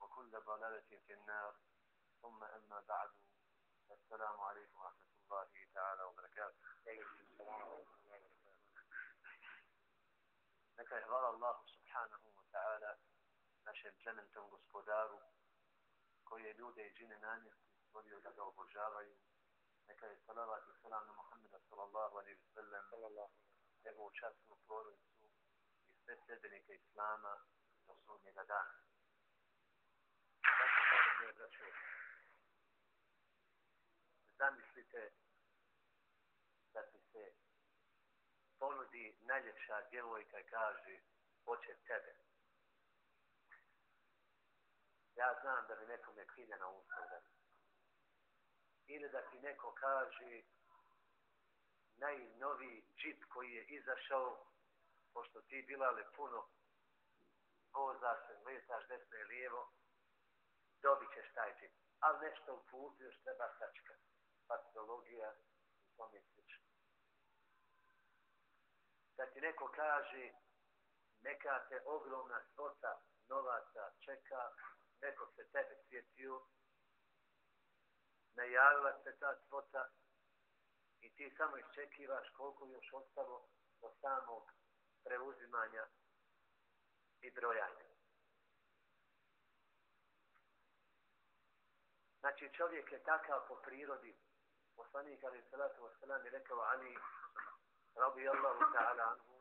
وكل ضلالة في النار. ثم أما بعد السلام عليكم ورحمة الله تعالى وبركاته. لك إحضار الله سبحانه وتعالى. نشد جنن تنقص قدارو. كوي يدود يجين نانيخ ولي يدعو بجاري لك الصلاة والسلام محمد صلى الله عليه وسلم. صلى الله عليه وسلم. لك وشاسم فلورنسو. يستسدني كإسلام رسول مدادان Zamislite da ti se ponudi najljepša djevojka i kaže hoće tebe. Ja znam da mi nekome krilja na usta Ili da ti neko kaže najnoviji džip koji je izašao, pošto ti bila le puno voza se, letaš desno i lijevo, dobit ćeš taj džip. Ali nešto u putu još treba sačka. Patologija i tome slično. Da ti neko kaže neka te ogromna svota novaca čeka, neko se tebe sjetio, najavila se ta svota i ti samo iščekivaš koliko još ostalo do samog preuzimanja i brojanja. Znači čovjek je takav po prirodi. Poslanik Ali Salatu Wasalam je rekao Ali Rabi Allahu Ta'ala anhu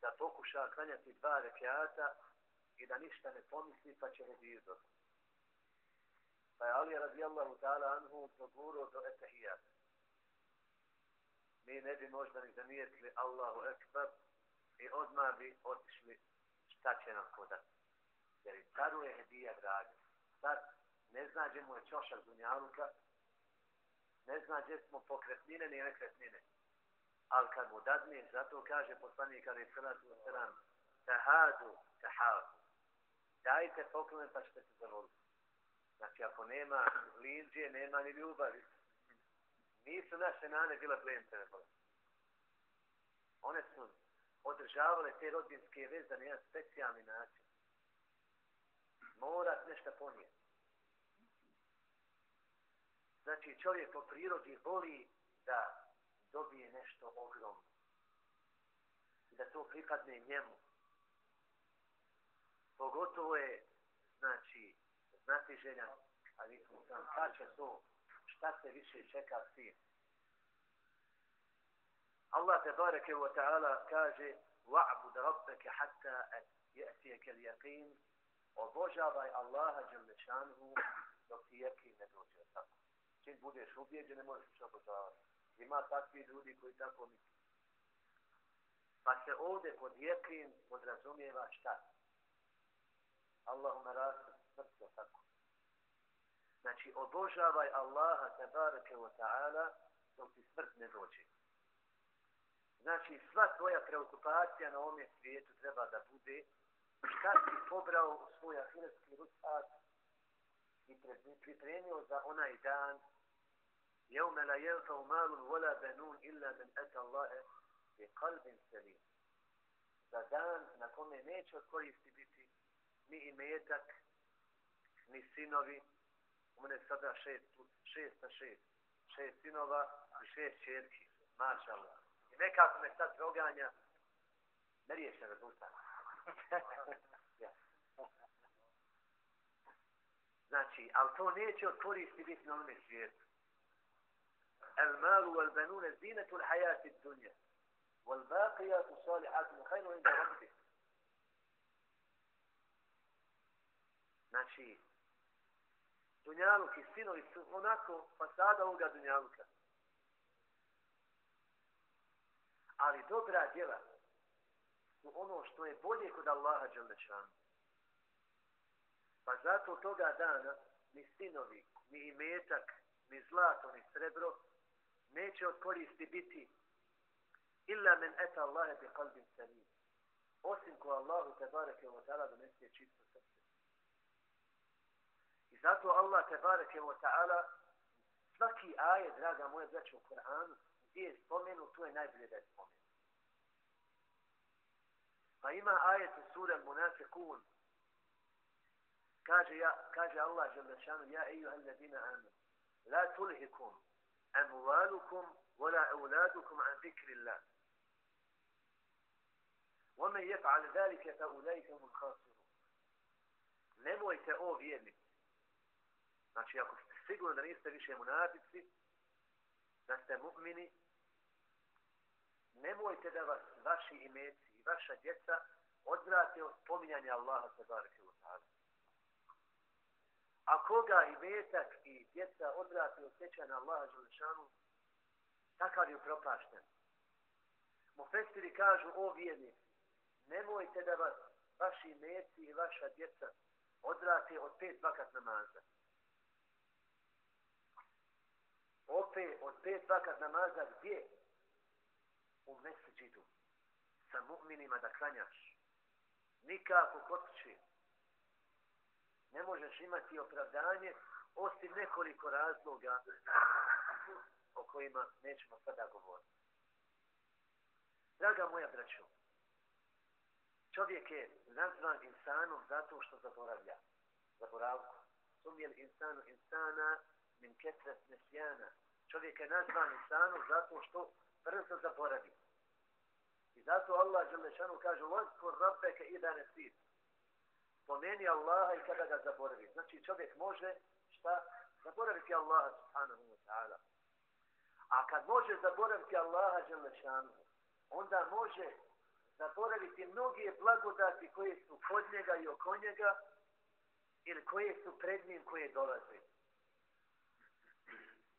da pokuša klanjati dva rekiata i da ništa ne pomisli pa će rediju dobro. Pa je Ali radijallahu ta'ala anhu progurao do etahijata. Mi ne bi možda ni zamijetili Allahu ekber i odmah bi otišli šta će nam podati. Jer i caru je hedija draga. Sad ne zna gdje mu je čošak dunjaluka, ne zna gdje smo pokretnine ni nekretnine. Ali kad mu dadne, zato kaže poslanik ali salatu wasalam, tahadu, tahadu. Dajte poklon pa ćete se zavoliti. Znači, ako nema linđe, nema ni ljubavi. Nisu naše nane bile plemce, One su održavale te rodinske veze na jedan specijalni način. Morat nešto ponijeti. Znači, čovjek po prirodi voli da dobije nešto ogromno. I da to pripadne njemu. Pogotovo je, znači, znati želja, ali smo sam, kad će to, šta se više čeka sin. Allah te bareke wa ta'ala kaže wa'bud rabbaka hatta ya'tiyaka al-yaqin obožavaj Allaha dželle šanehu dok ti yakin ne dođe tako. Čim budeš ubijeđen, ne možeš ništa obožavati. Ima takvi ljudi koji tako misle. Pa se ovdje pod jekin podrazumijeva šta? Allahumma rasu srce tako. Znači, obožavaj Allaha tabaraka wa ta'ala dok ti smrt ne dođe. Znači, sva tvoja preokupacija na ovom svijetu treba da bude šta si pobrao u svoj ahiretski ručak i pripremio za onaj dan يوم لا ينفع مال ولا بنون إلا illa men الله بقلب سليم. Za dan na kome neće od koristi biti ni imetak, ni sinovi, u mene sada šest, šest na šest, šest sinova i šest čerki, maša Allah. I nekako me sad proganja, ne riješe rezultat. Znači, ali to neće od koristi biti na onome svijetu. El malu wal banune zinetu l'hajati dunja. Wal baqijatu salihatu khayru inda rabbik. Znači, dunjaluk i sinovi su onako fasada ovoga dunjaluka. Ali dobra djela su ono što je bolje kod Allaha Đalešanu. Pa zato toga dana ni sinovi, ni imetak, ni zlato, ni srebro neće od koristi biti illa men eta Allahe bi kalbin salim. Osim ko Allahu te bareke wa ta'ala donese čisto srce. I zato Allah te bareke wa ta'ala svaki aje, draga moja braća u Koranu, gdje je spomenu, tu je najbolje da je spomenu. Pa ima ajet u sura Munafikun, kaže ja kaže Allah dželle šanu ja ejuhel ladina amanu la tulhikum amwalukum wala auladukum an zikrillah ومن يفعل ذلك فأولئك هم الخاسرون nemojte o vjernici znači ako ste sigurni da niste više munafici da ste mu'mini nemojte da vas vaši imeci i vaša djeca odvrate od spominjanja Allaha te bareke u ta'ala A koga i metak i djeca odvrati od sjećanja Allaha Đelešanu, takav je propašten. Mufestiri kažu, o vjerni, nemojte da vas vaši meci i vaša djeca odvrati od pet vakat namaza. Opet od pet vakat namaza gdje? U meseđidu. Sa mu'minima da klanjaš. Nikako kod kuće ne možeš imati opravdanje osim nekoliko razloga o kojima nećemo sada govoriti. Draga moja braćo, čovjek je nazvan insanom zato što zaboravlja. Zaboravku. Sumjel insanu insana min ketret nesjana. Čovjek je nazvan insanom zato što brzo zaboravi. I zato Allah Đelešanu kaže, Vazkur rabbeke ida nesir spomeni Allaha i kada ga zaboravi. Znači čovjek može šta? Zaboraviti Allaha subhanahu wa ta'ala. A kad može zaboraviti Allaha želešanu, onda može zaboraviti mnoge blagodati koje su kod njega i oko njega ili koje su pred njim koje dolaze.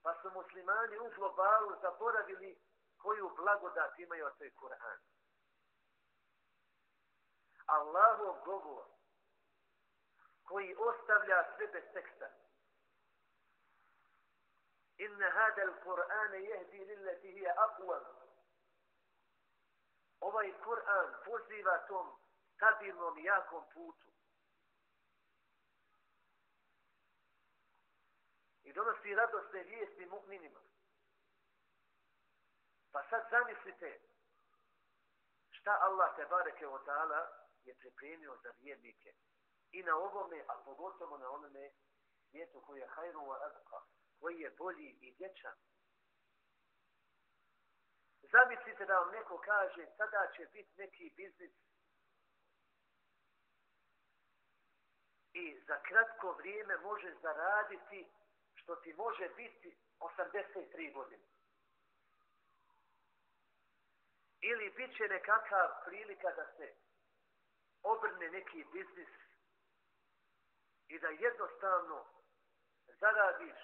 Pa su muslimani u globalu zaboravili koju blagodat imaju od toj Kur'an. Allahov govor koji ostavlja sve bez teksta. Inna hada al-Qur'an yahdi lillati hiya aqwam. Ovaj Kur'an poziva tom stabilnom jakom putu. I donosi radosne vijesti mu'minima. Pa sad zamislite šta Allah te bareke o ta'ala je pripremio za vjernike i na ovome, a pogotovo na onome svijetu koji je hajru wa abqa, koji je bolji i dječan. Zamislite da vam neko kaže, sada će biti neki biznis i za kratko vrijeme može zaraditi što ti može biti 83 godine. Ili bit će nekakav prilika da se obrne neki biznis i da jednostavno zaradiš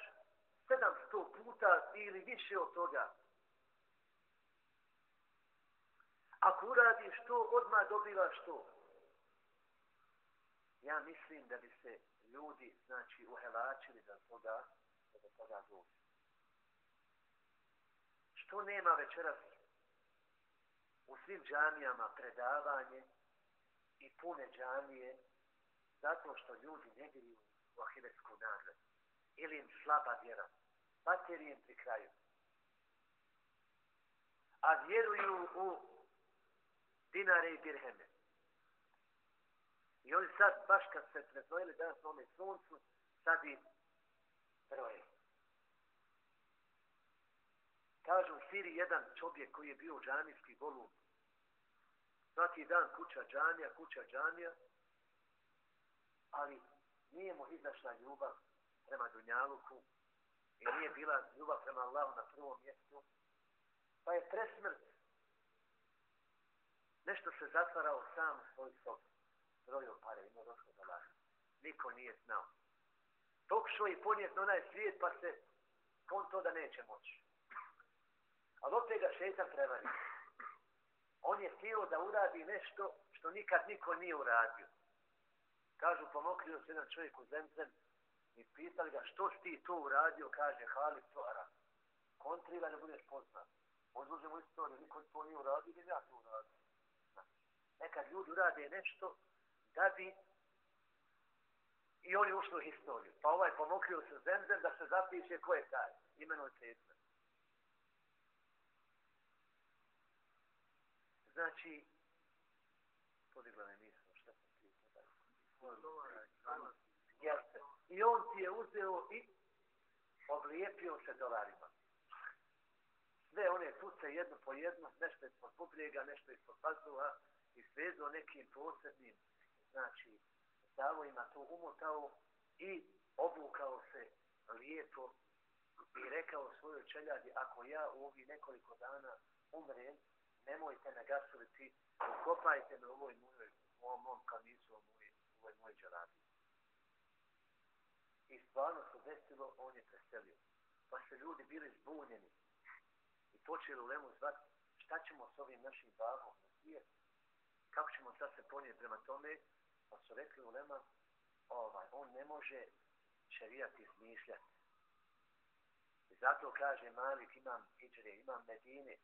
700 puta ili više od toga. Ako uradiš to, odmah dobivaš to. Ja mislim da bi se ljudi, znači, uhelačili da toga, da do toga dođe. Što nema večeras u svim džamijama predavanje i pune džamije, zato što ljudi ne vjeruju u ahiretsku nagradu. Ili im slaba vjera. Materijem pri kraju. A vjeruju u dinare i birheme. I oni sad, baš kad se preznojili danas na ome suncu, sad im broje. Kažu u Siri jedan čovjek koji je bio džanijski volum. Svaki dan kuća džanija, kuća džanija, ali nije mu izašla ljubav prema Dunjaluku i nije bila ljubav prema Allahu na prvom mjestu, pa je presmrt nešto se zatvarao sam u svoj sob. brojom pare, ima došlo dolara. Niko nije znao. Pokušao i ponijet na onaj svijet, pa se on to da neće moći. Ali opet ga šetan prevari. On je htio da uradi nešto što nikad niko nije uradio. Kažu, pomokrio se jedan čovjek u zemzem i pitali ga što si ti to uradio, kaže Halid Toara. Kontrira ne budeš poznat. Odlužemo istoriju, niko to nije uradio, ili ja to uradio. Znači, Nekad ljudi urade nešto da bi i oni ušli u historiju. Pa ovaj pomokrio se zemzem da se zapiše ko je taj. Imeno je Znači, podigla me misl, šta sam ti Jeste. I on ti je uzeo i oblijepio se dolarima. Sve one tuce jedno po jedno, nešto ispod bubrijega, nešto ispod pazuha i svezo nekim posebnim, znači, stavojima to umotao i obukao se lijepo i rekao svojoj čeljadi, ako ja u ovih nekoliko dana umrem, nemojte me gasuliti, ukopajte me u ovoj mojoj, u ovom mom kamisu, u ovoj, u ovoj mojoj. I stvarno se desilo, on je preselio. Pa se ljudi bili zbunjeni i počeli u lemu zvati, šta ćemo s ovim našim babom na svijet? Kako ćemo sad se ponijeti prema tome? Pa su rekli u lema, ovaj, on ne može šerijati izmišljati. I zato kaže Malik, imam Iđre, imam Medine,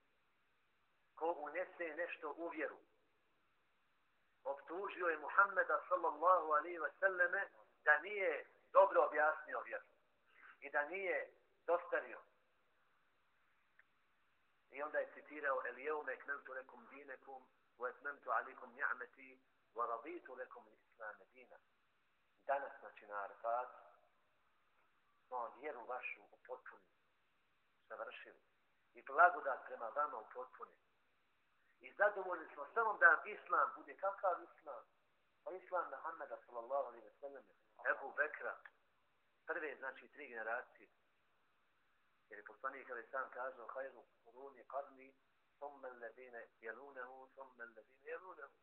ko unese nešto u vjeru. Optužio je Muhammeda sallallahu alaihi wa sallame da nije dobro objasnio vjeru. I da nije dostario. I onda je citirao El jeume ekmentu lekum dinekum wa etmemtu alikum ni'meti wa raditu lekum islame dina. Danas, znači na Arfat, smo vjeru vašu u potpuni završili. I blagodat prema vama u potpuni. I zadovoljni smo samo da Islam bude kakav Islam. Pa Islam Muhammeda sallallahu alaihi wa sallam, Ebu Bekra, prve, znači, tri generacije. Jer je poslanik ali sam kazao, hajru kuruni karni, summe ledine jelunehu, summe ledine jelunehu.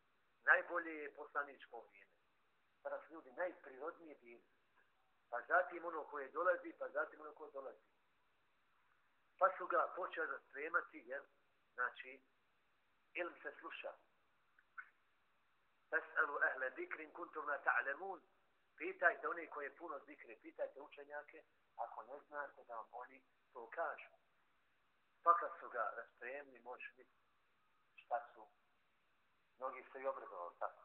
Najbolje je poslaničko vrijeme. Sada su ljudi najprirodnije bili. Pa zatim ono koje dolazi, pa zatim ono koje dolazi. Pa su ga počeli spremati, jer, znači, ilm se sluša. Fes'alu ahle zikrin kuntum la ta'lemun. Pitajte oni koji je puno zikre, pitajte učenjake, ako ne znate da vam oni to kažu. Pa kad su ga raspremni, može biti šta su. Mnogi se i obradovali tako.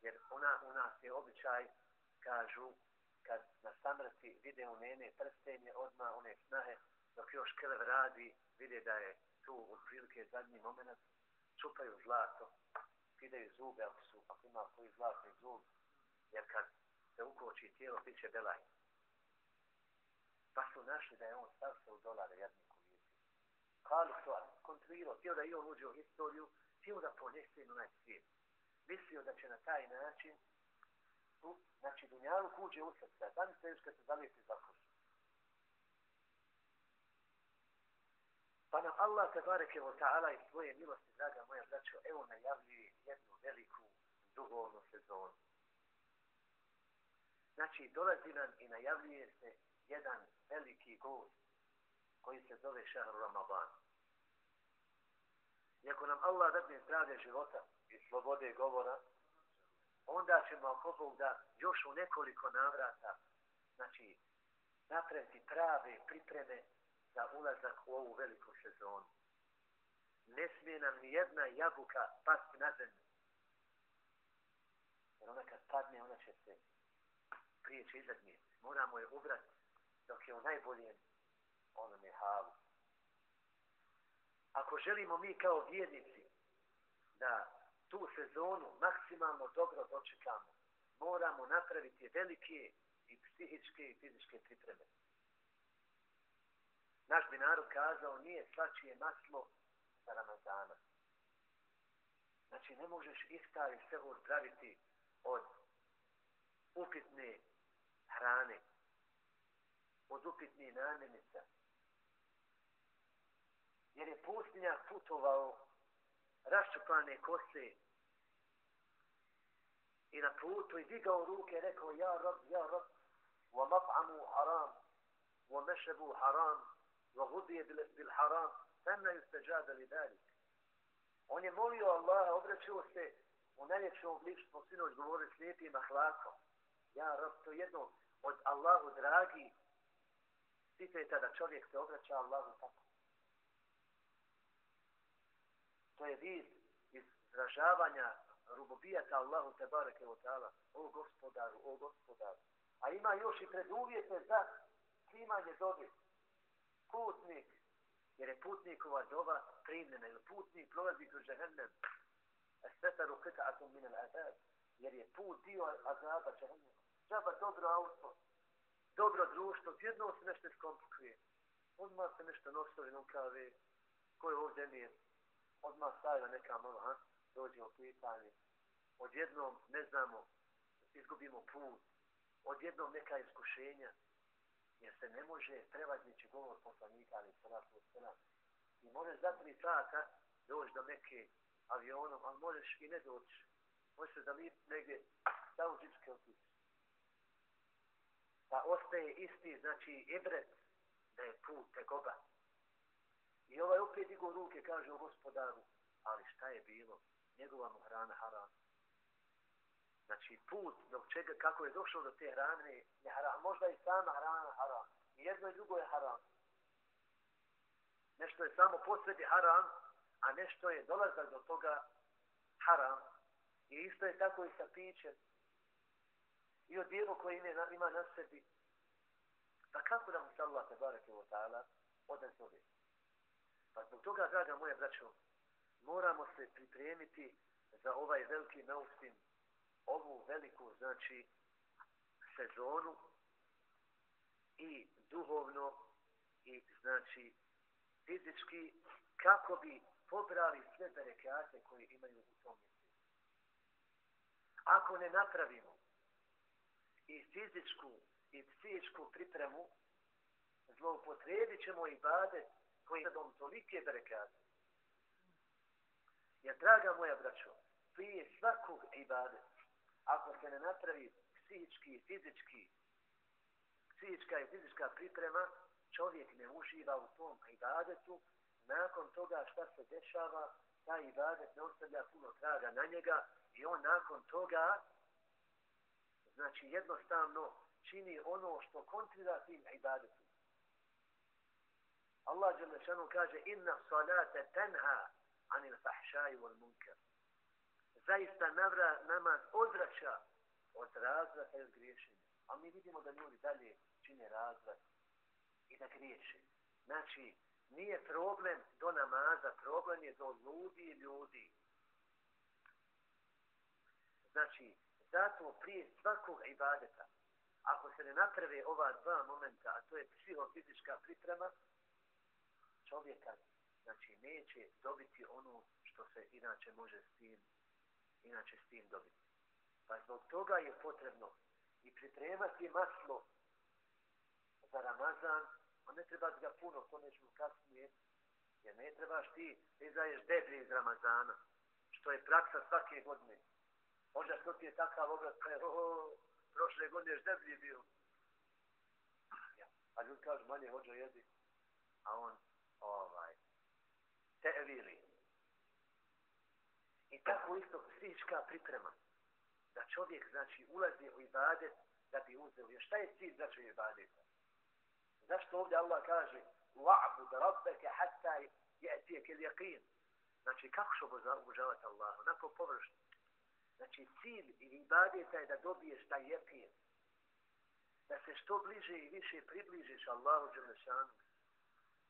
Jer ona, u nas je običaj, kažu, kad na samrti vide u nene prstenje, odmah one snahe, dok još krv radi, vide da je tu u prilike zadnji moment, čupaju zlato, pidaju zube ako su, ako ima koji zlatni zub, jer kad se ukoči tijelo, bit će belaj. Pa su našli da je on stav se u dolare jadniku vijeti. Kalu to, kontruirao, htio da i on uđe u historiju, htio da ponese na onaj svijet. Mislio da će na taj način, u, znači dunjalu kuđe u srce, da mi se još kad se zalijepi za kožu. Pa nam Allah tebareke wa ta'ala i svoje milosti, draga moja braćo, evo najavljuje jednu veliku duhovnu sezonu. Znači, dolazi nam i najavljuje se jedan veliki gost koji se zove šahr Ramadan. I ako nam Allah dadne zdravlje života i slobode govora, onda ćemo ako Bog da još u nekoliko navrata, znači, napraviti prave pripreme za ulazak u ovu veliku sezonu. Ne smije nam ni jedna jabuka pasti na zemlju. Jer ona kad padne, ona će se prije će iznad nje. Moramo je ubrati dok je u najboljem onome halu. Ako želimo mi kao vjernici da tu sezonu maksimalno dobro dočekamo, moramo napraviti velike i psihičke i fizičke pripreme. Naš bi narod kazao, nije svačije maslo za Ramazana. Znači, ne možeš iftar i sehur praviti od upitne hrane, od upitnih namirnica. Jer je pustinjak putovao raščupane kose i na putu i digao ruke rekao ja rab, ja rab, wa maf'amu haram, wa mešebu haram, wa hudije bil, bil haram, femna justeđada li dalik. On je molio Allaha, obraćao se u najljepšem obliku, smo sinoć govorili slijepim ahlakom. Ja rab, to jedno od Allahu dragi, Svitajte da čovjek se obraća Allahu tako. To je vid izražavanja rububijata Allahu te bareke o ta'ala. O gospodaru, o gospodaru. A ima još i preduvjete za primanje dobi. Putnik, jer je putnikova doba primljena, ili putnik prolazi kroz žehennem. Estetaru kita'atum min al-azab. Jer je put dio azaba žehennema džaba dobro auto, dobro društvo, jedno se nešto skomplikuje. Odmah se nešto nosovi nukave, ko je ovdje nije, odmah stavila neka malo, ha? dođe u pitanje. Odjednom, ne znamo, izgubimo put, odjednom neka iskušenja, jer se ne može prevaznići govor poslanika, ali sada su sada. I možeš za tri sata doći do neke avionom, ali možeš i ne doći. Možeš se da li negdje da u džipske otići pa ostaje isti, znači ibret, da je put tegoba. I ovaj opet digo ruke, kaže o gospodaru, ali šta je bilo? Njegova mu hrana haram. Znači put, do čega, kako je došao do te hrane, je haram. Možda i sama hrana haram. I jedno i drugo je haram. Nešto je samo po sebi haram, a nešto je dolazak do toga haram. I isto je tako i sa pićem i od dijelo koje ima, ima na sebi. Pa kako da mu se Allah te barake u ta'ala odazove? Pa zbog toga, draga moja braćo, moramo se pripremiti za ovaj veliki nausim, ovu veliku, znači, sezonu i duhovno i, znači, fizički, kako bi pobrali sve berekate koje imaju u tom mjesecu. Ako ne napravimo i fizičku i psihičku pripremu, zloupotrebit ćemo i bade koji je dom tolike berekate. Jer, draga moja braćo, prije svakog ibade, ako se ne napravi psihički i fizički, psihička i fizička priprema, čovjek ne uživa u tom ibadetu, nakon toga šta se dešava, taj ibadet ne ostavlja puno traga na njega i on nakon toga znači jednostavno čini ono što kontrira tim ibadetu. Allah Đelešanu kaže inna salate tenha anil fahšaju wal munkar. Zaista navra namaz odrača od razvrata i griješenja. A mi vidimo da ljudi dalje čine razvrat i da griješe. Znači, nije problem do namaza, problem je do ljudi i ljudi. Znači, Zato prije svakog ibadeta, ako se ne naprave ova dva momenta, a to je psihofizička priprema, čovjeka znači, neće dobiti ono što se inače može s tim, inače s tim dobiti. Pa zbog toga je potrebno i pripremati maslo za Ramazan, a ne treba ga puno, to nećemo kasnije, jer ne trebaš ti da izdaješ deblje iz Ramazana, što je praksa svake godine. Možda što ti je takav obraz, pa kaj, ho, prošle godine je bio. Ja. A ljudi kažu, manje hođa jedi. A on, ovaj, te evili. I tako isto psihička priprema. Da čovjek, znači, ulazi u ibadet da bi uzeo. Jer šta je cilj, znači, u ibadeta? Zašto ovdje Allah kaže wa'bud rabbeke hatta je'tijek il jaqin. Znači, kako što obožavati Allah? Onako površno. Znači, cilj i ibadeta je da dobiješ taj jepin. Da se što bliže i više približiš Allahu Đelešanu.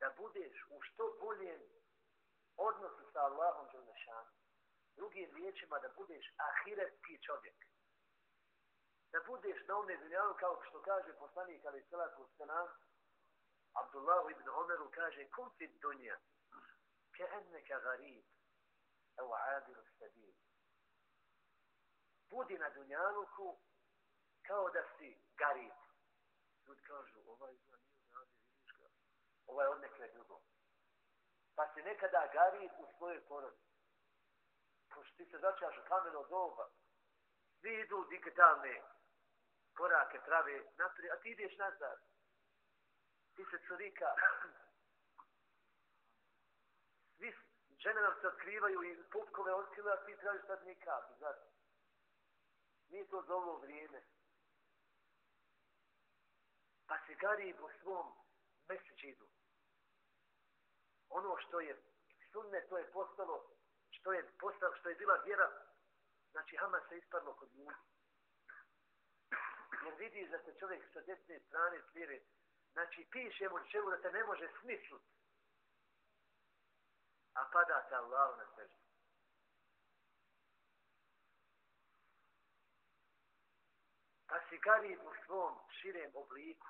Da budeš u što boljem odnosu sa Allahom Đelešanu. Drugim riječima, da budeš ahiretski čovjek. Da budeš na ovne dunjalu, kao što kaže poslanik Ali Salatu Selam, Abdullahu ibn Omeru kaže, kum ti dunja, ke enneka garib, evo adilu sabil budi na dunjaluku kao da si garib. Ljudi kažu, ovaj zna nije uradio, vidiš ga. Ovaj od nekle drugo. Pa si nekada gari u svojoj porodi. Pošto ti se začaš u kameno doba, svi idu digitalne korake prave naprijed, a ti ideš nazad. Ti se curika. Svi žene nam se otkrivaju i pupkove otkrivaju, a ti tražiš sad nikak. Znači. Nije to za ovo vrijeme. Pa se gari po svom mesečidu. Ono što je sunne, to je postalo, što je postalo, što je bila vjera, znači Hamas se isparlo kod ljudi. Jer vidiš da se čovjek sa desne strane svire, znači piše mu čemu da te ne može smislut. A pada te Allah na sežu. Pa si garib u svom širem obliku.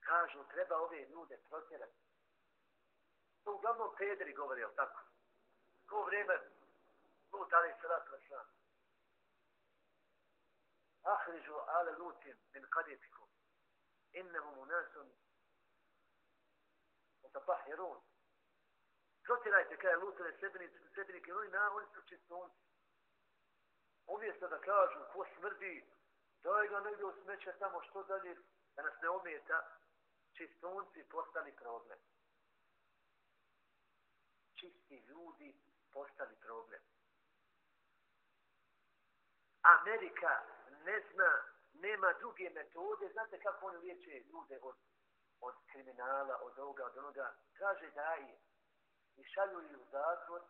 Kažu, treba ove ljude protjerati. To uglavnom pederi govori, jel tako? Ko vrijeme, Lut ali se rat na sram. Ahrižu ale lutim min kadjetiku. Innehum unasun utapahirun. Protjerajte kada je lutove sebenice, sebenike, oni na, oni su čistunci. Umjesto da kažu ko smrdi, daj ga negdje u smeće tamo što dalje, da nas ne ometa, čistunci postali problem. Čisti ljudi postali problem. Amerika ne zna, nema druge metode, znate kako oni liječe ljude od, od kriminala, od ovoga, od onoga, kaže daje i šalju ih u zatvor,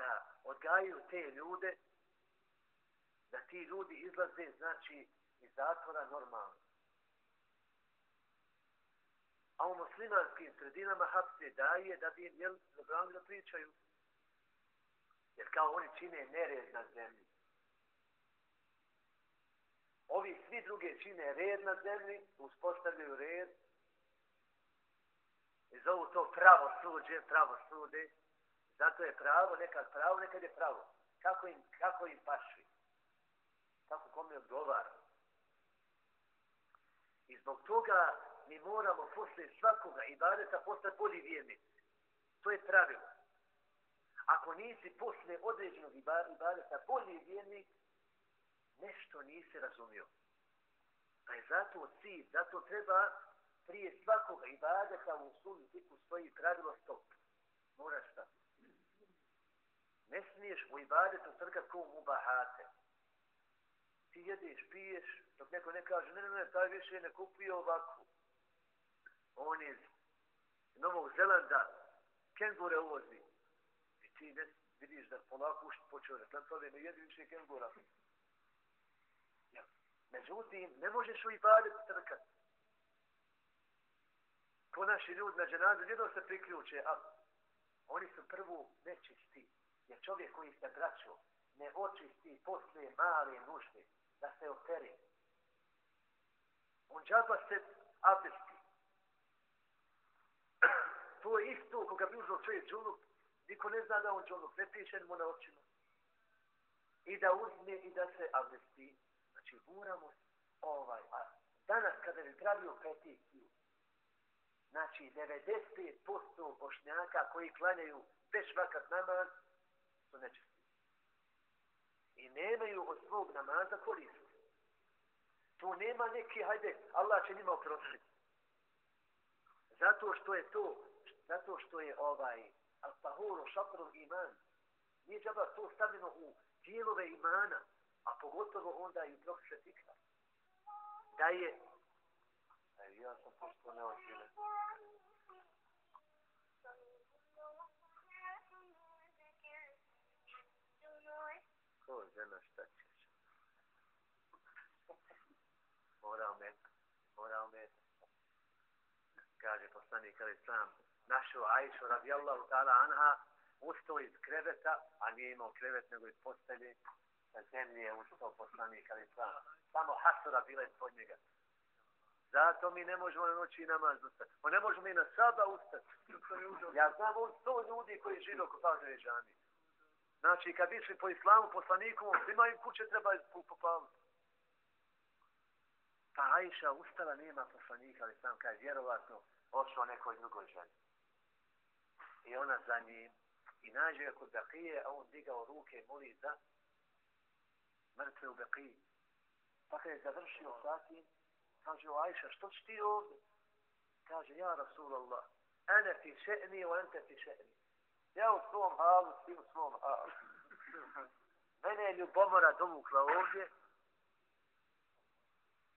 da odgajaju te ljude, da ti ljudi izlaze, znači, iz zatvora normalno. A u muslimanskim sredinama hapse daje da bi jel, zabranili da pričaju. Jer kao oni čine nered na zemlji. Ovi svi druge čine red na zemlji, uspostavljaju red. I zovu to pravo suđe, pravo sude. Zato je pravo, nekad pravo, nekad je pravo. Kako im, kako im paši. Kako kome odgovara. I zbog toga mi moramo posle svakoga ibadeta postati bolji vjernik. To je pravilo. Ako nisi posle određenog ibadeta bolji vjernik, nešto nisi razumio. Pa je zato cilj, zato treba prije svakoga ibadeta u sunu tipu stoji pravilo stop. Moraš stati. Ne smiješ u ibadetu trkat ko mubahate. Ti jedeš, piješ, dok neko ne kaže, ne, ne, ne, taj više ne kupio ovakvu. On iz Novog Zelanda kengure uvozi. I ti ne vidiš da polako ušt počeo da tam tove, ne jedi više kengura. Ja. Međutim, ne možeš u ibadetu trkat. Ko naši ljudi na dženazu, jedno se priključe, a oni su prvo nečisti. Jer čovjek koji se braćo ne očisti posle male nužde da se opere. On džaba se abdesti. to je isto koga bi uzao čovjek džunup, niko ne zna da on džunup, ne piše mu na očima. I da uzme i da se abdesti. Znači, moramo ovaj, a danas kada bi pravio peticiju, znači 90% bošnjaka koji klanjaju već vakat namaz, su nečisti. I nemaju od svog namaza korist. Tu nema neki, hajde, Allah će njima oprostiti. Zato što je to, zato što je ovaj, al-tahuru šatrul iman, nije džaba to stavljeno u dijelove imana, a pogotovo onda i u profeše fikra. Da je, ja sam pošto ne očine. to žena šta ćeš? Mora ometa, mora ometa. Kaže poslanik ali sam, našo Ajšu radijallahu ta'ala anha, ustao iz kreveta, a nije imao krevet nego iz postelje, na zemlji je ustao poslanik ali sam. Samo hasura bila ispod njega. Zato mi ne možemo na noći namaz ustati. O ne možemo i na saba ustati. Ja znam on sto ljudi koji žive oko pažnje žani. Znači, kad išli po islamu, poslanikom, svima im kuće treba popaviti. Pa Aisha ustala, nema poslanika, ali sam kaže, vjerovatno, ošao nekoj drugoj ženi. I ona za njim, i nađe ga kod Bekije, a on digao ruke i moli za mrtve u Bekiji. Pa kada je završio sa tim, kaže, o Aisha, što ćeš ti ovdje? Kaže, ja Rasulallah, ene ti še'ni, o ente ti še'ni. Ja u svom halu, ti u svom halu. Mene je ljubomora dovukla ovdje,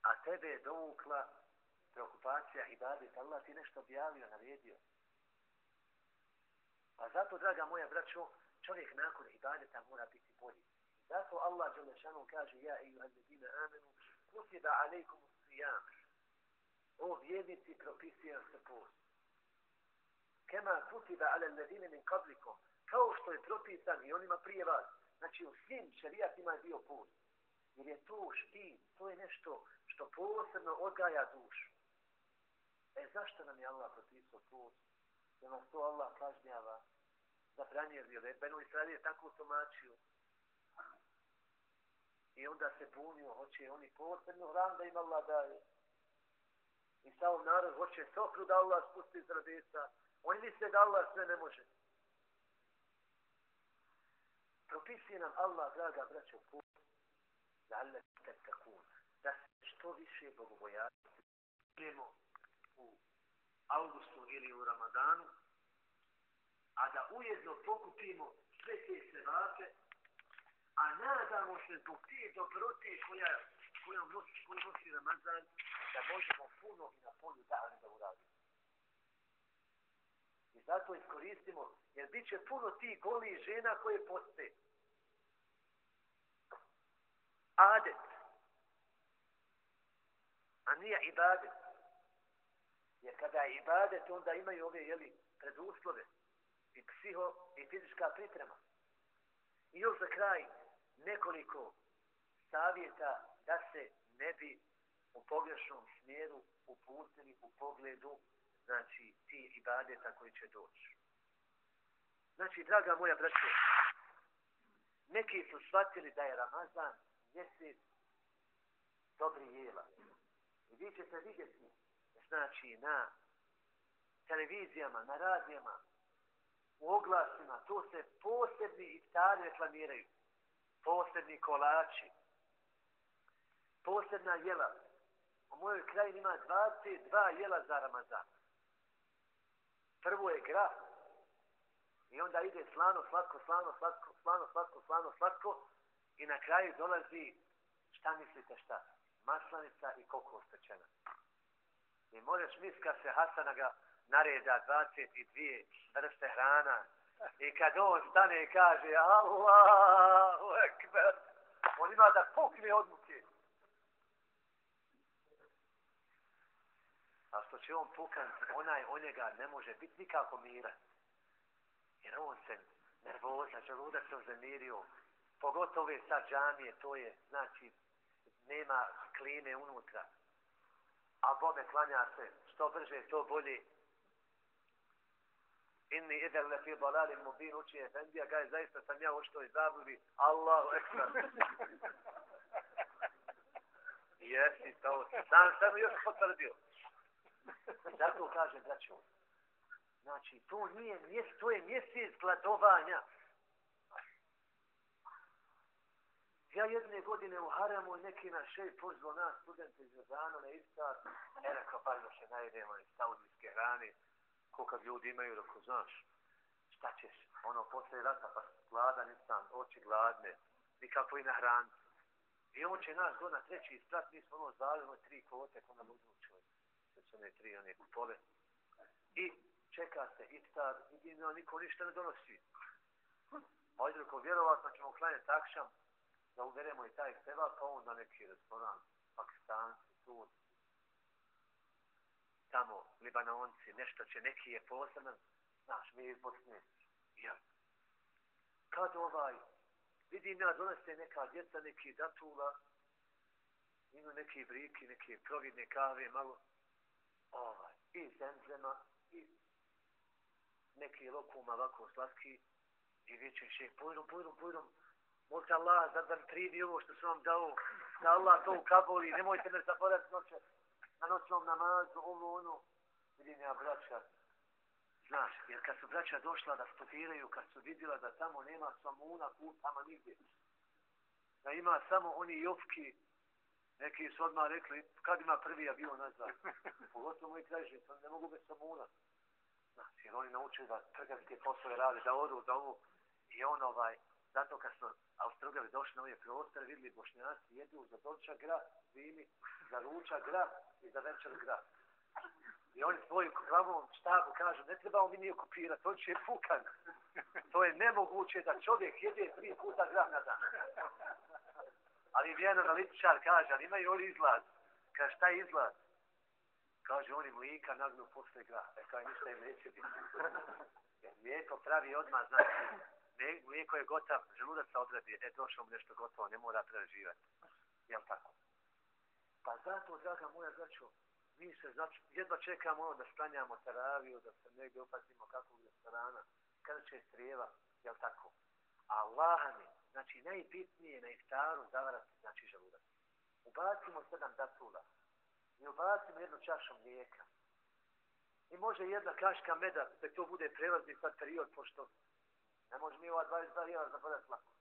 a tebe je dovukla preokupacija i badet. Allah ti nešto objavio, naredio. Pa zato, draga moja braćo, čovjek nakon ibadeta mora biti bolji. Zato Allah Đelešanu kaže, ja i juhadidina amenu, kutiba alejkum sijam. O vjednici propisijan se post. Kema kutiba ale ledine min kablikom. Kao što je propisan i onima prije vas. Znači u svim šarijatima je bio post. Jer je to štit, to je nešto što posebno odgaja dušu. E zašto nam je Allah propisao post? Da nas to Allah kažnjava. Zabranio je Benu Israel je tako tumačio. I onda se bunio, hoće oni posebnu hran da im Allah daje. I sam narod hoće sopru da Allah spusti iz radeca. Oni misle da Allah sve ne može. Propisuje nam Allah, draga braćo, put. Da Allah te takun. Da se što više bogobojati. Idemo u augustu ili u Ramadanu. A da ujedno pokupimo sve te sevape a nadamo se zbog te dobrote koja, koja nosi, koju nosi Ramazan, da možemo puno i na polju dana da uradimo. I zato iskoristimo, jer bit će puno tih goli žena koje poste. Adet. A nije ibadet. Jer kada je ibadet, onda imaju ove, jeli, preduslove. I psiho, i fizička priprema. I još za kraj, nekoliko savjeta da se ne bi u pogrešnom smjeru upustili u pogledu znači ti ibadeta koji će doći. Znači, draga moja braćo, neki su shvatili da je Ramazan mjesec dobri jela. I vi ćete vidjeti, znači, na televizijama, na radijama, u oglasima, to se posebni iftari reklamiraju posebni kolači, posebna jela. U mojoj krajini ima 22 jela za Ramazan. Prvo je grah. I onda ide slano, slatko, slano, slatko, slano, slatko, slano, slatko. I na kraju dolazi, šta mislite šta? Maslanica i kokos pečena. I možeš misliti kad se Hasana ga nareda 22 vrste hrana, I kad on stane i kaže Allahu ekber, on ima da pukne odluke. A što će on pukan, onaj o njega ne može biti nikako miran. Jer on se nervoza, želuda se zamirio. Pogotovo je sad džamije, to je, znači, nema klime unutra. A bome klanja se, što brže, to bolje inni idel le fi dalalim mubin uči Efendija, gaj, zaista sam ja ošto i zabudi, Allahu ekber. Jesi, to sam, sam još potvrdio. Zato kaže, braćo, znači, to nije mjesec, to je mjesec gladovanja. Ja jedne godine u Haramu neki naš šej pozvao nas, studente iz Jordana, na iftar. e, rekao, pa se najedemo iz saudijske hrane, koliko ljudi imaju, rekao, znaš, šta ćeš, ono, posle rata, pa gladan nisam, oči gladne, nikako i na hran. I on će nas do na treći isprat, mi smo ono zvali, ono tri kote, ko nam uzmu čovjek. Sve su one tri, one kupole. I čeka se iftar, i no, niko ništa ne donosi. Pa ajde, ko vjerovatno ćemo klanjati takšam, da uberemo i taj seba, pa onda neki restoran, pakistanci, turci, tamo Libanonci, nešto će, neki je poseban, znaš, mi iz Bosne. Ja. Kad ovaj, vidim ja, donese neka djeca, neki datula, ima neki briki, neke providne kave, malo, ovaj, i zemzema, i neki lokum ovako slatki, i viće še, pojrom, pojrom, pojrom, molite Allah, da vam pridi ovo što sam vam dao, da Allah to ukaboli, nemojte me zaboraviti noće, na noćnom namazu, ovo ono. Vidim ja braća, znaš, jer kad su braća došla da studiraju, kad su vidjela da tamo nema samuna kutama nigdje, da ima samo oni jofki, neki su odmah rekli, kad ima prvi avion nazad, pogotovo moji krajiži, to ne mogu bez samuna. Znači, jer oni naučili da trgarske poslove rade, da odu, da ovo, i on ovaj, zato kad su Austrogali došli na ove prostore, vidjeli bošnjaci, jedu za doča gra, zimi, za ruča gra i za večer gra. I oni svoju glavom štabu kažu, ne trebamo mi nije kopirati, to će je. To je nemoguće da čovjek jede tri puta gra na dan. Ali jedan analitičar kaže, ali imaju oni izlaz. Kaže, šta je izlaz? Kaže, oni mlika nagnu posle gra. E, kaže, ništa im neće biti. Jer mlijeko pravi odmah, znači, mlijeko je gotav, želudac se odredi, e, došlo mu nešto gotovo, ne mora preživati. Jel tako? Pa zato, draga moja, znači, mi se znači, jedva čekamo ono da stanjamo teraviju, da se negdje upatimo kakvog restorana, kada će strijeva, jel tako? Allah mi, znači najbitnije na iftaru zavarati, znači želudac. Ubacimo sedam datula i ubacimo jednu čašu mlijeka. I može jedna kaška meda, da to bude prelazni sad period, pošto ne može mi ova 22 jela zapadati lako.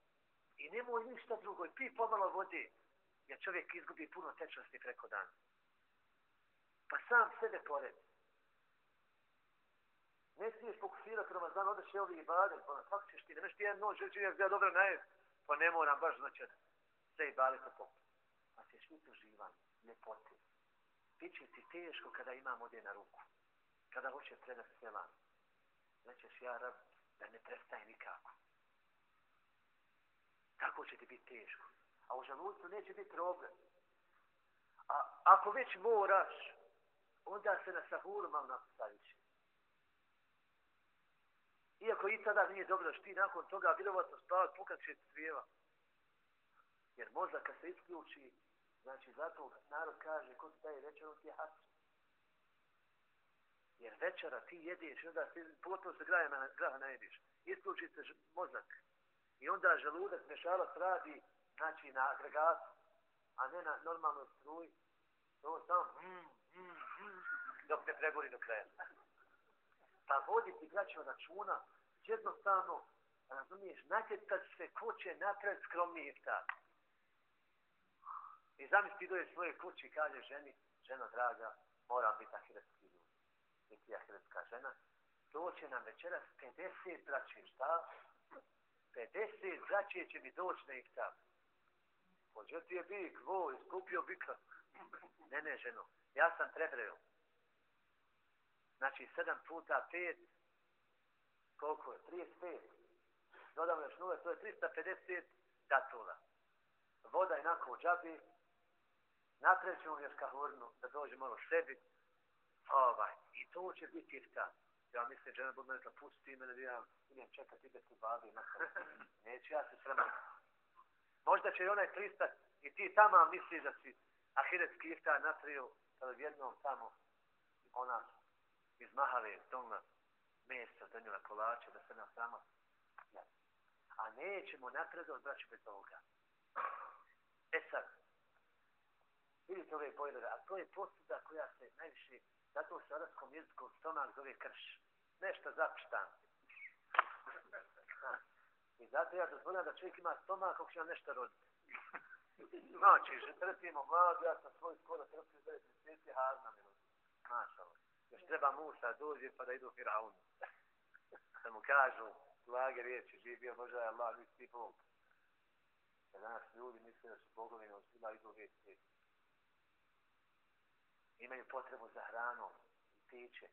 I nemoj ništa drugo, i pi pomalo vode, jer čovjek izgubi puno tečnosti preko dana. Pa sam sebe pored. Ne smiješ fokusirati Ramazan, odeš je ovi ibadet, pa kako ćeš ti, nemaš ti jedan noć, žeći ja dobro najed, pa ne moram baš znači ono, sve ibade to poput. Pa ćeš biti uživanje, ljepote. Biće ti teško kada imam ovdje na ruku. Kada hoće predat selam. Nećeš ja rab, da ne prestaje nikako. Tako će ti biti teško. A u žaludcu neće biti problem. A ako već moraš, onda se na sahuru malo nastaviš. Iako i tada nije dobro što ti nakon toga vjerovatno spavat pukat će cvijeva. Jer mozak kad se isključi, znači zato narod kaže ko ti daje večer, on ti je hač. Jer večera ti jedeš i onda se, pogotovo se graha, na, graha najediš. Isključi se mozak. I onda želudak mešalac radi znači na agregatu, a ne na normalnoj struji. To sam mm, mm, mm, dok ne pregori do kraja. Pa voditi braćo računa, jednostavno, razumiješ, natjecat se ko će napraviti skromni iftar. I zamisli doje svoje kući i kaže ženi, žena draga, mora biti ahiretski niti ahiretska žena. Doće nam večeras 50 braće, šta? 50 braće će mi doći na iftar. Pođe ti je bik, vo, iskupio bika. Ne, ne, ženo, ja sam prebreo. Znači, 7 puta 5, koliko je? 35. Dodamo još nule, to je 350 datula. Voda je nakon u džabi. Naprećemo još kahurnu, da dođe malo sebi. Ovaj. I to će biti iftar. Ja mislim, žena bude rekla, pusti me da ja idem čekati ide tu babi. Neću ja se sramati. Možda će i onaj 300 i ti tamo misli da si ahiretski iftar natrio jednom tamo ona iz Mahave donila mjesto, donila kolače, da se nam sama ja. A nećemo napredati, braći, bez ovoga. E sad, vidite ove bojlere, a to je posuda koja se najviše, zato se arabskom jeziku stomak zove krš. Nešto zapištan. I zato ja dozvoljam da čovjek ima stomak ako će vam nešto roditi. Znači, že trpimo mladu, ja sam svoj skoro trpio 9 mjeseci, hazna mi rodi. Mašalo još treba Musa dođe pa da idu u Firaunu. Da mu kažu blage riječi, živi bio Boža je Allah, vi svi Bog. Da danas ljudi misle da su bogovi na usila idu u vijesti. Imaju potrebu za hranom i piće.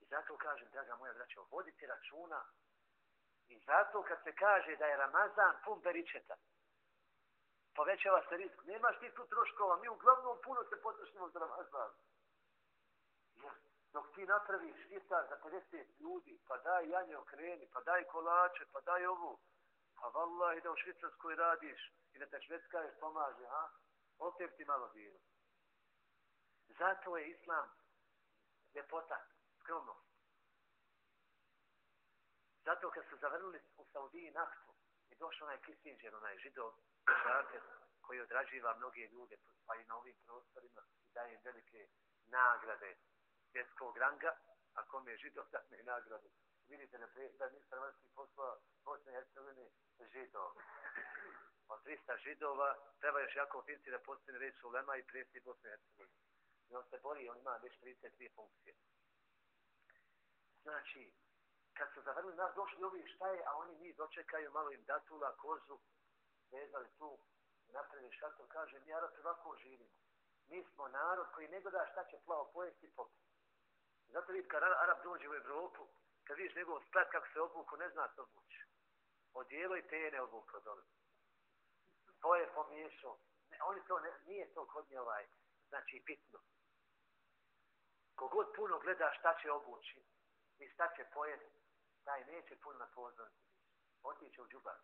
I zato kažem, draga moja braća, vodite računa i zato kad se kaže da je Ramazan pun beričeta, povećava se risk. Nemaš ti tu troškova, mi uglavnom puno se potrošimo za Ramazan. Jer dok ti napraviš iftar za 50 ljudi, pa daj janje okreni, pa daj kolače, pa daj ovu, pa vallahi da u Švicarskoj radiš i da te švedska je pomaže, ha? Opet ti malo bilo. Zato je islam ljepota, skromnost. Zato kad su zavrnuli u Saudiji naftu i došao onaj Kissinger, onaj židov, koji odraživa mnoge ljude, pa i na ovim prostorima, i daje velike nagrade svjetskog ranga, a kom je židov da ne. Vidite na da ministar vanjskih poslova Bosne i Hercegovine židov. Od 300 židova treba još jako finci da postane reč u Lema i prijesti Bosne i Hercegovine. I on se bori, on ima već 33 funkcije. Znači, kad su zavrli nas, došli ovi šta je, a oni mi dočekaju malo im datula, kozu, vezali tu, napravili šator, kaže, mi Arapi ovako živimo. Mi smo narod koji ne gleda šta će plavo pojesti popiti. Zato vidi, kad Arab dođe u Evropu, kad vidiš njegov splet kako se obuku, ne zna se obući. Odijelo i tene obuku dole. To je pomiješao. Ne, oni to ne, nije to kod nje ovaj, znači bitno. Kogod puno gleda šta će obući i šta će pojesti, taj neće puno na pozornosti. Otiće u džubar.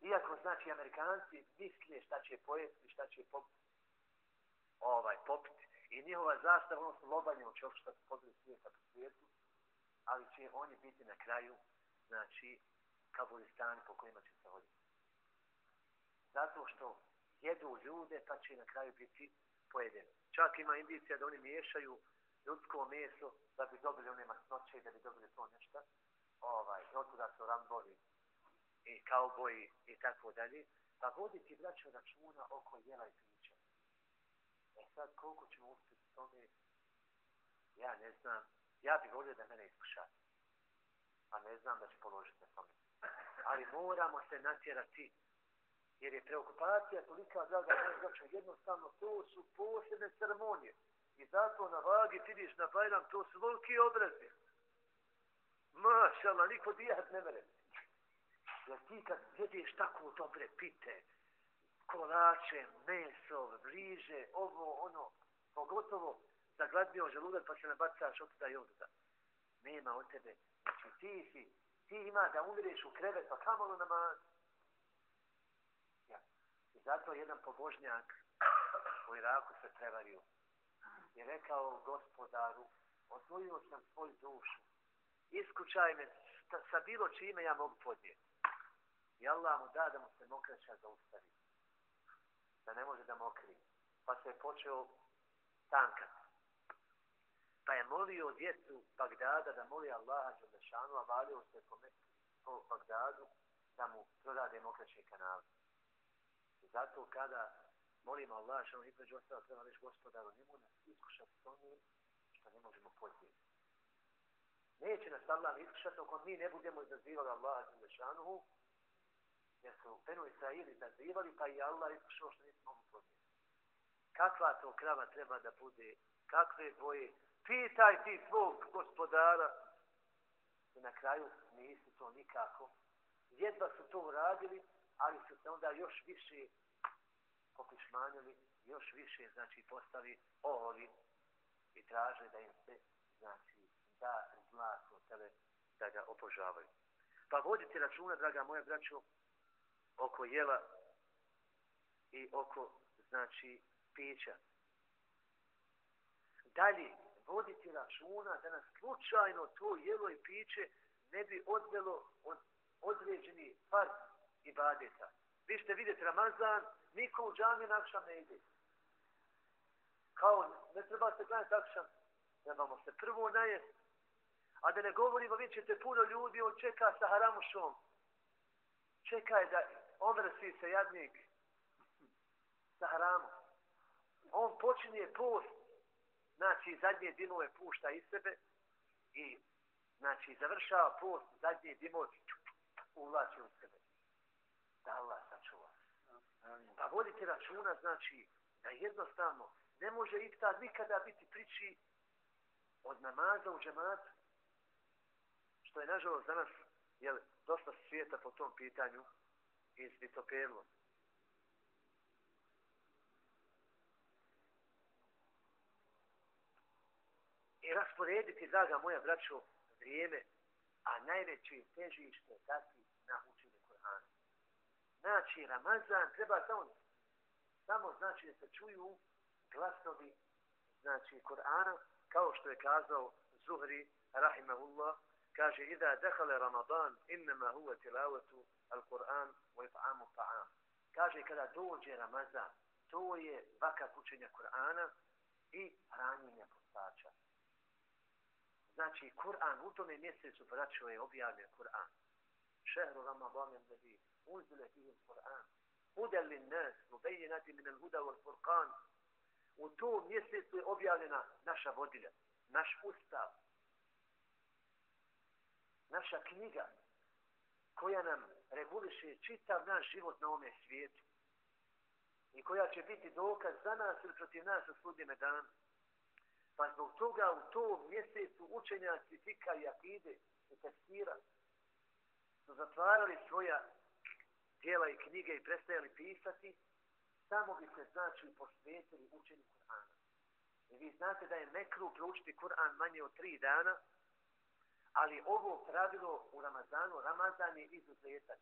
Iako znači Amerikanci misle šta će pojesti, šta će pop... ovaj, popiti. I njihova zastava, ono su lobanje od čovjeka što su svijeta po svijetu, ali će oni biti na kraju, znači, kabulistani po kojima će se hoditi. Zato što jedu ljude, pa će na kraju biti pojedeni. Čak ima indicija da oni miješaju ljudsko meso da bi dobili one masnoće i da bi dobili to nešto. Ovaj, otuda su rambovi i kauboji i tako dalje. Pa voditi braćo računa oko jela i pića. E sad, koliko ćemo uspjeti tome, ja ne znam. Ja bih volio da mene iskušati. A ne znam da će položiti na tome. Ali moramo se natjerati. Jer je preokupacija tolika, draga, znači jednostavno, to su posebne ceremonije. I zato na vagi ti vidiš na Bajram, to su veliki obrazi. Mašala, niko dijat ne mere. Jer ti kad jedeš tako dobre pite, kolače, meso, bliže, ovo, ono, pogotovo zagladnio želudak pa se nabacaš od tada i od tada. Nema od tebe. Znači ti si, ti ima da umireš u krevet, pa kamo li namaz? Zato jedan pobožnjak u Iraku se prevario i rekao gospodaru, odvojio sam svoju dušu, iskučaj me sa, sa bilo čime ja mogu podnijeti. I Allah mu da da mu se mokraća zaustavi. Da ne može da mokri. Pa se je počeo tankati. Pa je molio djecu Bagdada da moli Allaha Đelešanu, a valio se po, po Bagdadu da mu prorade mokraće kanale. Zato kada molim Allah, što on između ostala treba reći gospodaru, nemoj nas iskušati s onim što ne možemo podnijeti. Neće nas Allah iskušati ako mi ne budemo izazivali Allaha za lešanuhu, jer su Benu Israili izazivali, pa i Allah iskušao što nismo mogu podnijeti. Kakva to krava treba da bude, kakve boje, pitaj ti svog gospodara, i na kraju nisu to nikako. Jedva su to uradili, ali su se onda još više popišmanjili još više, znači, postali oholi i traže da im se, znači, da zlato tele da ga opožavaju. Pa vodite računa, draga moja braćo, oko jela i oko, znači, pića. Dalje, voditi računa da nas slučajno to jelo i piće ne bi odvelo od određeni fard ibadeta. Vi ćete vidjeti Ramazan, niko u džami nakšan ne ide. Kao, ne treba se gledati nakšan, trebamo se prvo najest. A da ne govorimo, vi ćete puno ljudi, on čeka sa haramušom. Čekaj da omrsi se jadnik sa haramom. On počinje post, znači zadnje dimove pušta iz sebe i znači završava post, zadnje dimove uvlači u sebe. Da Allah sačuva. Pa vodite računa, znači, da jednostavno ne može iftar nikada biti priči od namaza u džematu, što je nažalost danas jel, dosta svijeta po tom pitanju izvitoperlo. I rasporediti, draga moja braćo, vrijeme, a najveće težište dati na. Znači, Ramazan treba samo, samo znači da se čuju glasovi, znači, Kur'ana, kao što je kazao Zuhri, rahimahullah, kaže ida dehale Ramadan innama huwa tilavetu al-Quran wa it'amu ta'am. Kaže kada dođe Ramazan, to je vakat učenja Kur'ana i hranjenja postača. Znači, Kur'an u tome mjesecu braćo je objavljen Kur'an. شهر رمضان je أنزل فيه القرآن Kur'an. للناس مبينات من الهدى والفرقان huda wal furqan. U tom mjesecu je objavljena naša vodilja, naš ustav, naša knjiga koja nam reguliše čitav naš život na ovome svijetu i koja će biti dokaz za nas ili protiv nas u sudnjeme dana. Pa zbog toga u tom mjesecu učenjaci fika i akide i testira su zatvarali svoja dijela i knjige i prestajali pisati, samo bi se znači posvetili učenju Kur'ana. I vi znate da je mekru proučiti Kur'an manje od tri dana, ali ovo pravilo u Ramazanu, Ramazan je izuzetak.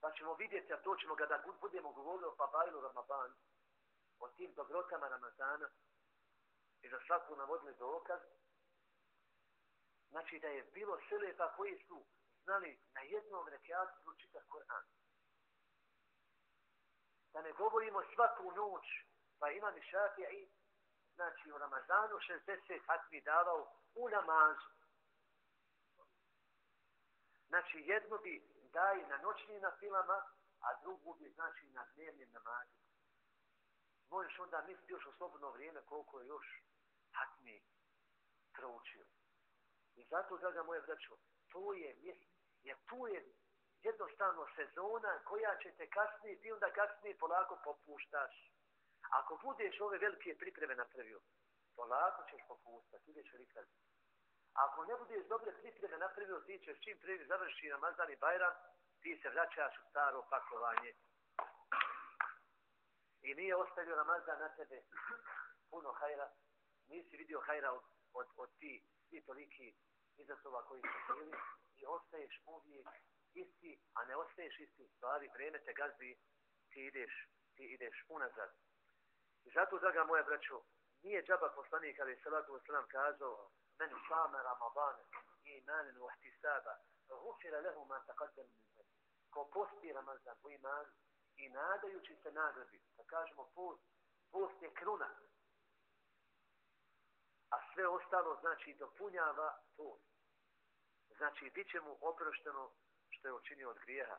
Pa ćemo vidjeti, a to ćemo ga da budemo govorili o Fabailu Ramadan, o tim dobrotama Ramazana, i za svaku navodili dokaz, znači da je bilo selefa koji su znali na jednom rekiatu pročitati Koran. Da ne govorimo svaku noć, pa ima i šafija i znači u Ramazanu 60 hatmi davao u namazu. Znači jedno bi daj na noćnim na filama, a drugu bi znači na dnevnim namazima. Možeš onda misliti još u slobodno vrijeme koliko je još hatmi proučio. I zato, draga moje braćo, to je mjesto, jer tu je jednostavno sezona koja će te kasnije, ti onda kasnije polako popuštaš. Ako budeš ove velike pripreme napravio, polako ćeš popustati, ideš rikad. Ako ne budeš dobre pripreme napravio, ti ćeš čim prije završi Ramazan i Bajram, ti se vraćaš u staro pakovanje. I nije ostavio Ramazan na tebe puno hajra, nisi vidio hajra od, od, od ti, ti toliki izazova koji su bili i ostaješ uvijek isti, a ne ostaješ isti stvari, vreme te gazbi, ti ideš, ti ideš unazad. I zato, draga moja braćo, nije džaba poslanik, ali je salatu wasalam kazao, men sama ramadane, imanen u ahtisaba, gufira lehu ma taqaddam min zemlji. Ko posti Ramazan u iman i nadajući se nagradi, da kažemo post, post je kruna, a sve ostalo znači dopunjava post. Znači, bit će mu oprošteno što je učinio od grijeha.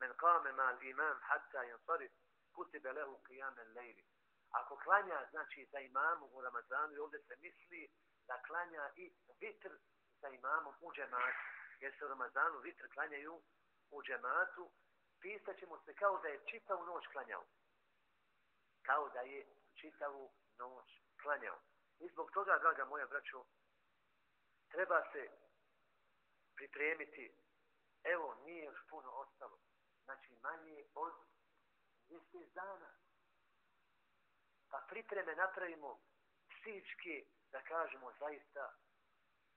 Men kame mal imam hatta jansarif kutibe lehu qiyamen lejli. Ako klanja, znači, za imamu u Ramazanu, i ovdje se misli da klanja i vitr za imamom u džematu. Jer se u Ramazanu vitr klanjaju u džematu, pisat ćemo se kao da je čitavu noć klanjao. Kao da je čitavu noć klanjao. I zbog toga, draga moja braćo, treba se pripremiti. Evo, nije još puno ostalo. Znači, manje od mjesec dana. Pa pripreme napravimo psički, da kažemo zaista,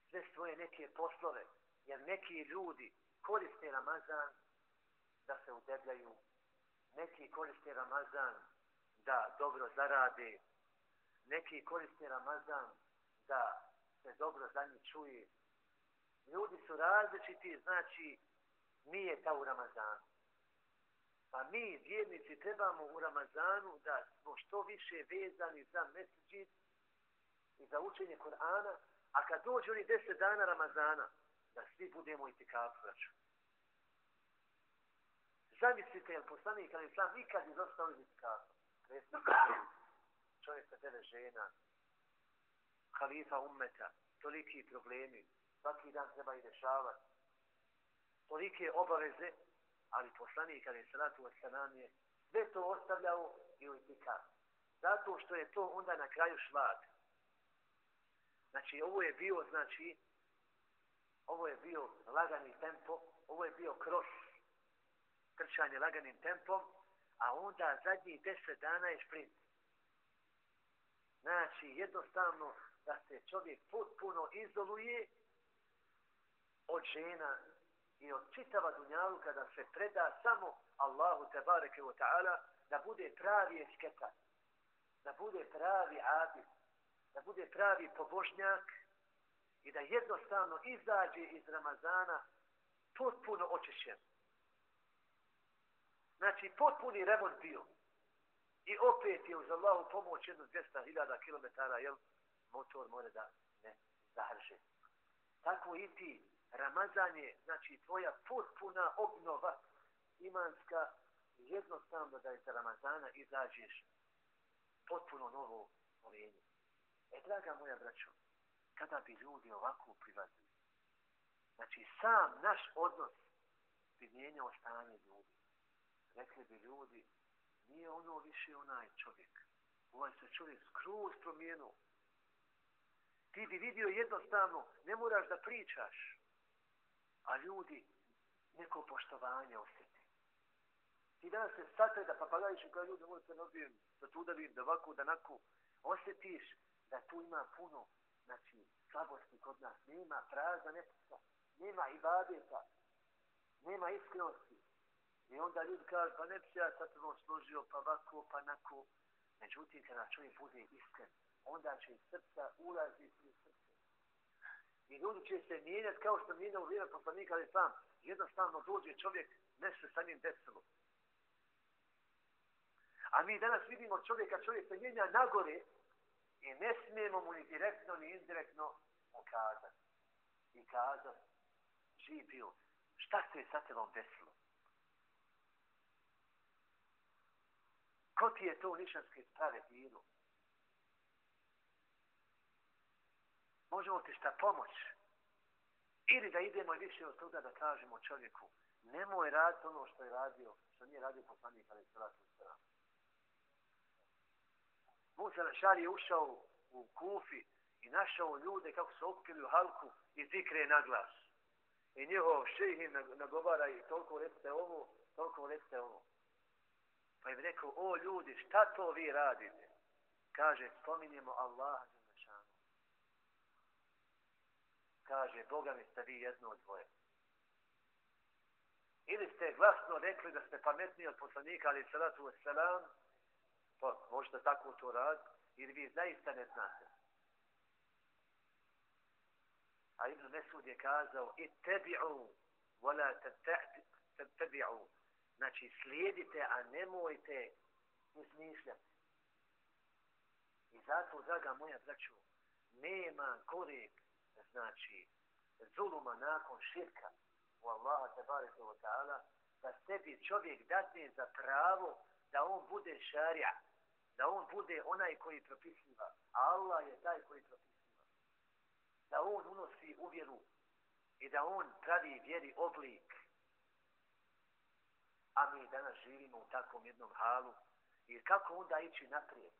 sve svoje neke poslove. Jer neki ljudi koriste Ramazan da se udebljaju. Neki koriste Ramazan da dobro zarade neki koriste Ramazan da se dobro za njih čuje. Ljudi su različiti, znači nije ta u Ramazanu. Pa mi, vjernici, trebamo u Ramazanu da smo što više vezani za meseđit i za učenje Korana, a kad dođe oni deset dana Ramazana, da svi budemo i tikavu vraću. Zamislite, jel poslanik, ali sam nikad izostao iz tikafu čovjek sa tebe žena, halifa ummeta, toliki problemi, svaki dan treba i dešavati, tolike obaveze, ali poslanik, ali salatu wasalam je sve to ostavljao i u. Zato što je to onda na kraju šlag. Znači, ovo je bio, znači, ovo je bio lagani tempo, ovo je bio kroz trčanje laganim tempom, a onda zadnjih deset dana je sprint. Znači, jednostavno da se čovjek potpuno izoluje od žena i od čitava dunjalu kada se preda samo Allahu tebareke wa ta'ala da bude pravi esketa, da bude pravi abid, da bude pravi pobožnjak i da jednostavno izađe iz Ramazana potpuno očišćen. Znači, potpuni remont bio. I opet je uz Allahu pomoć jedno 200.000 km, jel, motor mora da ne zahrže. Tako i ti, Ramazan je, znači, tvoja potpuna obnova imanska, jednostavno da iz Ramazana izađeš potpuno novo stvorenje. E, draga moja braćo, kada bi ljudi ovako privazili, znači, sam naš odnos bi mijenjao stanje ljudi. Rekli bi ljudi, nije ono više onaj čovjek. Ovaj se čovjek skroz promijenuo. Ti bi vidio jednostavno, ne moraš da pričaš, a ljudi neko poštovanje osjeti. Ti danas se sataj da papagajiš kao ljudi, ovo se nobijem, da tu udavim, da ovako, da nako, osjetiš da tu ima puno, znači, slabosti kod nas, nema praza, nepisa, nema ibadeta, nema iskrenosti. I onda ljudi kažu, pa ne bi se ja sad ovo složio, pa ovako, pa nako. Međutim, kada čovjek bude iskren, onda će iz srca ulaziti u srca I ljudi će se mijenjati kao što mijenja u vrijeme poslanika, ali sam jednostavno dođe čovjek, nešto sa njim desilo. A mi danas vidimo čovjeka, čovjek se mijenja nagore i ne smijemo mu ni direktno, ni indirektno ukazati. I kazati, živ bio, šta se sa tebom desilo? Ko ti je to nišanske sprave bilo? Možemo ti šta pomoć? Ili da idemo više od toga da kažemo čovjeku, nemoj raditi ono što je radio, što nije radio poslanik, ali se vrati. Musa Našar je ušao u kufi i našao ljude kako se okupili u halku i zikre na glas. I njihov ših im nagovara i toliko recite ovo, toliko recite ovo. Pa im rekao, o ljudi, šta to vi radite? Kaže, spominjemo Allaha za našanu. Kaže, Boga mi ste vi jedno od dvoje. Ili ste glasno rekli da ste pametniji od poslanika, ali salatu wasalam, pa možete tako to raditi, ili vi zaista ne znate. A Ibn Mesud je kazao, i tebi'u, vola tebi'u, Znači, slijedite, a nemojte izmišljati. I zato, draga moja braću, nema goreg, znači, zuluma nakon širka u Allaha tabareke wa ta'ala, da sebi čovjek dadne za pravo da on bude šarija, da on bude onaj koji propisiva, a Allah je taj koji propisiva. Da on unosi uvjeru i da on pravi vjeri oblik a mi danas živimo u takvom jednom halu, i kako onda ići naprijed?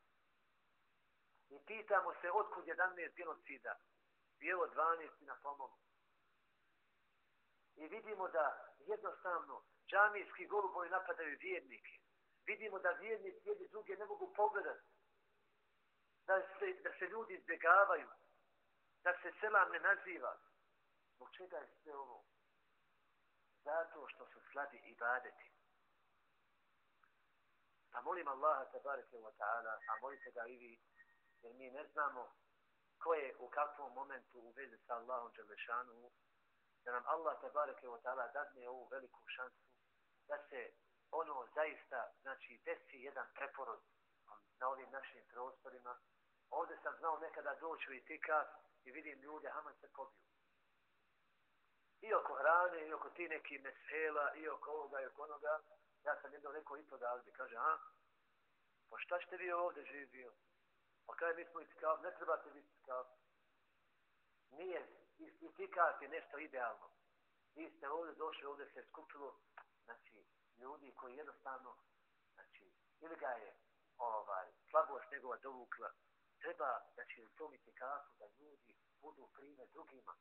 I pitamo se otkud je 11 genocida, bilo 12 na pomogu. I vidimo da jednostavno džamijski golubovi napadaju vjernike. Vidimo da vjernici jedni druge ne mogu pogledati. Da se, da se ljudi izbjegavaju. Da se selam ne naziva. Zbog čega je sve ovo? Zato što su slabi i badeti. Pa molim Allaha tabareke wa ta'ala, a molite ga i vi, jer mi ne znamo ko je u kakvom momentu u vezi sa Allahom Đelešanu, da nam Allah tabareke wa ta'ala dadne ovu veliku šansu, da se ono zaista, znači, desi jedan preporod na ovim našim prostorima. Ovdje sam znao nekada doći u itikaf i vidim ljude, haman se pobiju. I oko hrane, i oko ti neki mesela, i oko ovoga, i oko onoga, Ja sam jednom rekao i to da. Kaže, a? Pa šta ste vi ovdje živio? Pa kada mi smo itikav, ne trebate biti itikav. Nije, itikav je nešto idealno. Vi ste ovdje došli, ovdje se skupilo, znači, ljudi koji jednostavno, znači, ili ga je ovaj, slabost njegova dovukla, treba, znači, u tom itikavu da ljudi budu prime drugima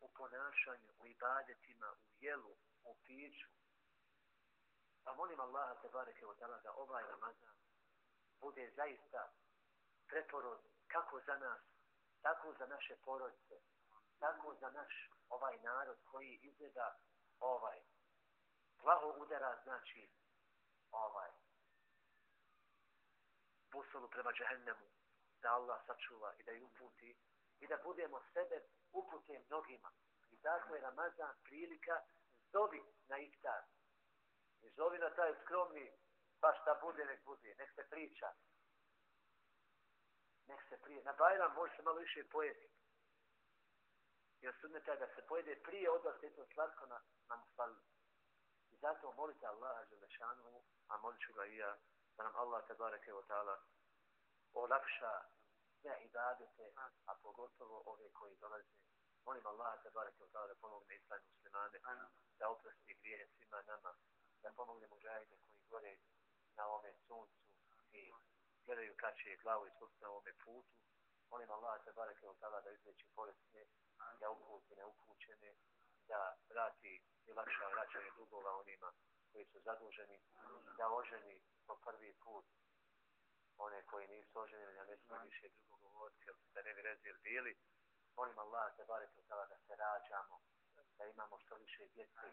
u ponašanju, u ibadetima, u jelu, u piću, Pa molim Allaha te bareke od da ovaj Ramazan bude zaista preporod kako za nas, tako za naše porodice, tako za naš ovaj narod koji izgleda ovaj. Plaho udara znači ovaj busolu prema džehennemu, da Allah sačuva i da ju uputi i da budemo sebe upute mnogima. I tako je Ramazan prilika zovi na iftar. I zovi na taj skromni, pa šta bude, nek bude, nek se priča. Nek se prije. Na Bajram može se malo više pojesti. Jer sudneta da se pojede prije odlaska to slatko na, na musali. I zato molite Allaha Želešanu, a molit ću ga i ja, da nam Allah tabareke wa ta'ala olakša sve ibadete, a pogotovo ove koji dolaze. Molim Allaha tabareke wa ta'ala da pomogne islam muslimane, da oprosti grije svima nama, da pomogne muđajite koji gore na ove suncu i gledaju kače glavu i srce na ovome putu. Molim Allah tabareke od tada da izveći bolestne, da uputi neupućene, da vrati i lakša vraćanje dugova onima koji su zaduženi, da oženi po prvi put one koji nisu oženili, da ne smije više drugo govoriti, da ne bi rezir bili. Molim Allah te bare tada da se rađamo, da imamo što više djece.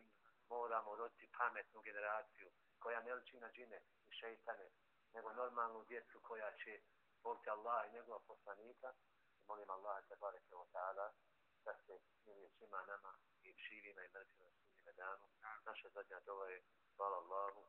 Moramo roditi pametnu generaciju koja ne liči na džine i šeitane, nego normalnu djecu koja će voliti Allah i njegova poslanika. Molim Allah te bare tala da se smilije svima nama i živima i mrtvima sudnjime danu. Naša zadnja dova je hvala Allahu